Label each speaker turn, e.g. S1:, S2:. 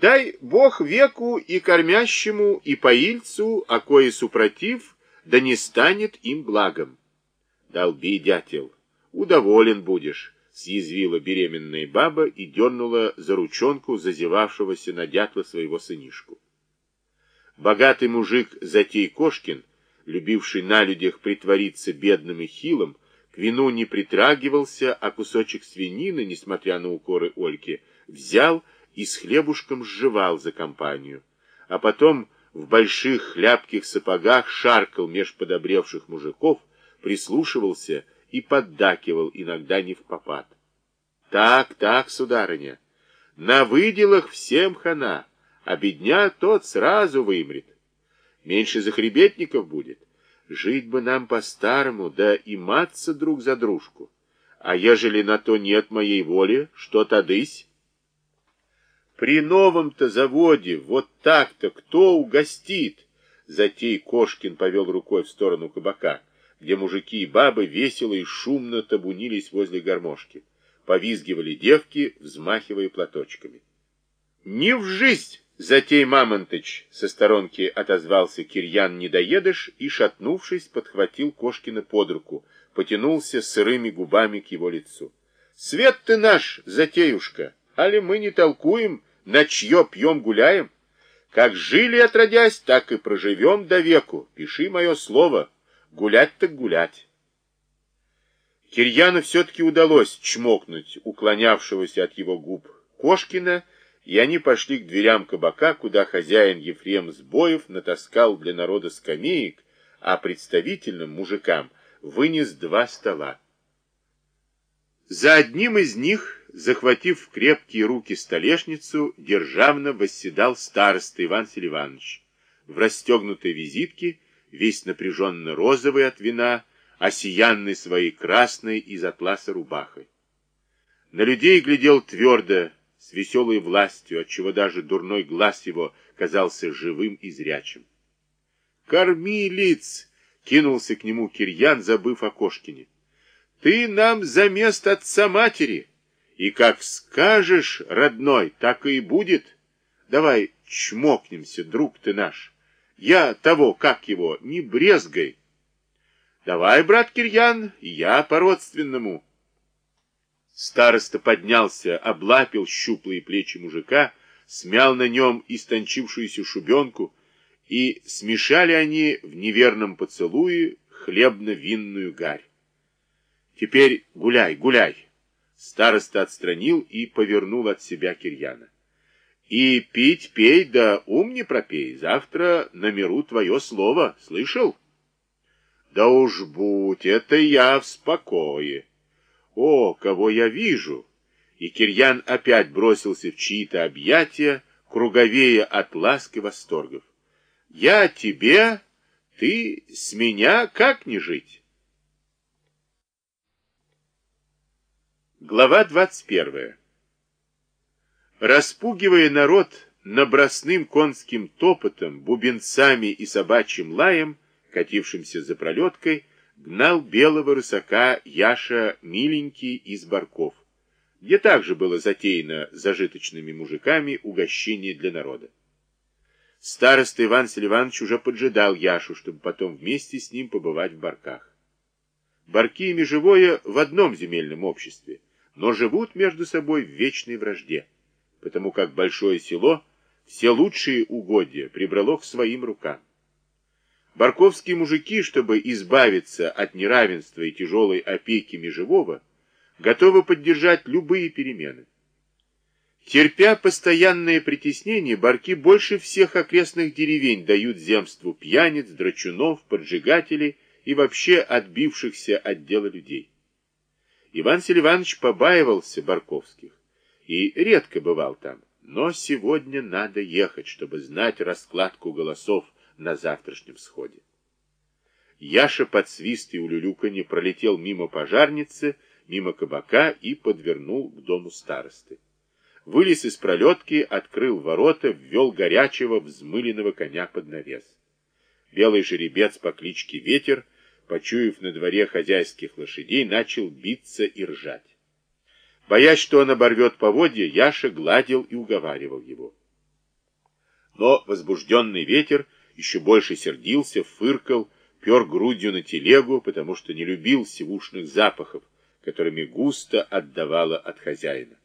S1: Дай Бог веку и кормящему, и поильцу, а кое супротив, да не станет им благом. Долби, дятел, удоволен будешь, съязвила беременная баба и дернула за ручонку зазевавшегося на дятла своего сынишку. Богатый мужик Затей Кошкин, любивший на людях притвориться бедным и хилым, к вину не притрагивался, а кусочек свинины, несмотря на укоры Ольки, взял и с хлебушком сживал за компанию, а потом в больших хлябких сапогах шаркал меж подобревших мужиков, прислушивался и поддакивал иногда не в попад. Так, так, сударыня, на выделах всем хана, а бедня тот сразу вымрет. Меньше захребетников будет. Жить бы нам по-старому, да и маться друг за дружку. А ежели на то нет моей воли, что тадысь? При новом-то заводе вот так-то кто угостит? Затей Кошкин повел рукой в сторону кабака, где мужики и бабы весело и шумно табунились возле гармошки. Повизгивали девки, взмахивая платочками. «Не в жизнь, затей Мамонтыч!» Со сторонки отозвался Кирьян Недоедыш и, шатнувшись, подхватил Кошкина под руку, потянулся сырыми губами к его лицу. «Свет ты наш, затеюшка! Али мы не толкуем, на чье пьем гуляем? Как жили отродясь, так и проживем до веку. Пиши мое слово. Гулять так гулять. Кирьяну все-таки удалось чмокнуть уклонявшегося от его губ Кошкина, и они пошли к дверям кабака, куда хозяин Ефрем Сбоев натаскал для народа скамеек, а представительным мужикам вынес два стола. За одним из них захватив в крепкие руки столешницу, державно восседал староста Иван Селиванович. В расстегнутой визитке, весь напряженно розовый от вина, осиянный своей красной из атласа рубахой. На людей глядел твердо, с веселой властью, отчего даже дурной глаз его казался живым и зрячим. «Корми лиц!» — кинулся к нему Кирьян, забыв о Кошкине. «Ты нам за место отца матери!» И как скажешь, родной, так и будет. Давай чмокнемся, друг ты наш. Я того, как его, не брезгай. Давай, брат Кирьян, я по-родственному. Староста поднялся, облапил щуплые плечи мужика, смял на нем истончившуюся шубенку, и смешали они в неверном поцелуе хлебно-винную гарь. Теперь гуляй, гуляй. Староста отстранил и повернул от себя Кирьяна. И пить пей, да ум не пропей. Завтра намеру твое слово. Слышал? Да уж будь, это я в спокое. О, кого я вижу! И Кирьян опять бросился в чьи-то объятия, круговее от ласк и восторгов. Я тебе, ты с меня как не жить? Глава 21. Распугивая народ набросным конским топотом, бубенцами и собачьим лаем, катившимся за пролеткой, гнал белого рысака Яша миленький из барков, где также было затеяно зажиточными мужиками угощение для народа. Староста Иван Селиванович уже поджидал Яшу, чтобы потом вместе с ним побывать в барках. Барки и межевое в одном земельном обществе – но живут между собой в вечной вражде, потому как большое село все лучшие угодья прибрало к своим рукам. Барковские мужики, чтобы избавиться от неравенства и тяжелой опеки межевого, готовы поддержать любые перемены. Терпя постоянное притеснение, барки больше всех окрестных деревень дают земству пьяниц, драчунов, поджигателей и вообще отбившихся от дела людей. Иван Селиванович побаивался Барковских и редко бывал там. Но сегодня надо ехать, чтобы знать раскладку голосов на завтрашнем сходе. Яша под свист и улюлюканье пролетел мимо пожарницы, мимо кабака и подвернул к дому старосты. Вылез из пролетки, открыл ворота, ввел горячего взмыленного коня под навес. Белый жеребец по кличке Ветер — почуяв на дворе хозяйских лошадей, начал биться и ржать. Боясь, что он оборвет поводья, Яша гладил и уговаривал его. Но возбужденный ветер еще больше сердился, фыркал, пер грудью на телегу, потому что не любил сивушных запахов, которыми густо отдавало от хозяина.